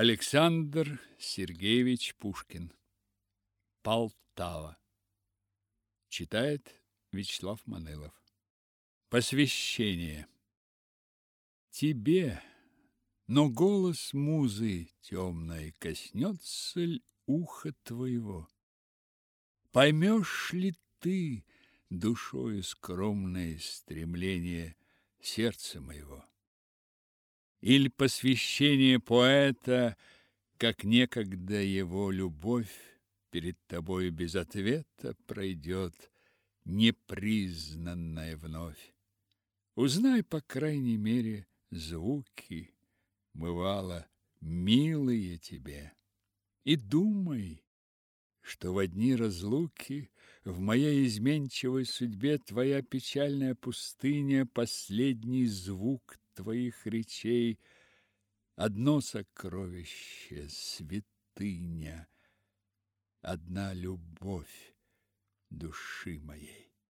Александр Сергеевич Пушкин. Полтава. Читает Вячеслав Манылов. Посвящение. Тебе, но голос музы темной коснется ль уха твоего? Поймешь ли ты душою скромное стремление сердца моего? Или посвящение поэта, как некогда его любовь перед тобой без ответа пройдет, непризнанная вновь. Узнай, по крайней мере, звуки, бывало, милые тебе, и думай, что в одни разлуки в моей изменчивой судьбе твоя печальная пустыня последний звук твоих речей одно сокровище святыня, одна любовь души моей.